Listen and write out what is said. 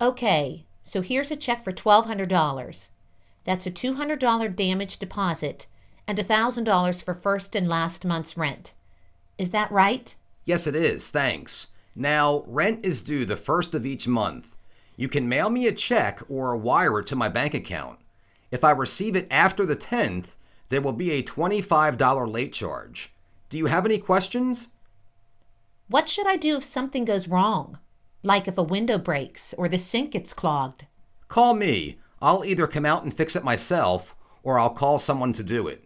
Okay, so here's a check for $1,200. That's a $200 damage deposit and $1,000 for first and last month's rent. Is that right? Yes, it is. Thanks. Now, rent is due the first of each month. You can mail me a check or wire it to my bank account. If I receive it after the 10th, there will be a $25 late charge. Do you have any questions? What should I do if something goes wrong? Like if a window breaks or the sink gets clogged? Call me. I'll either come out and fix it myself or I'll call someone to do it.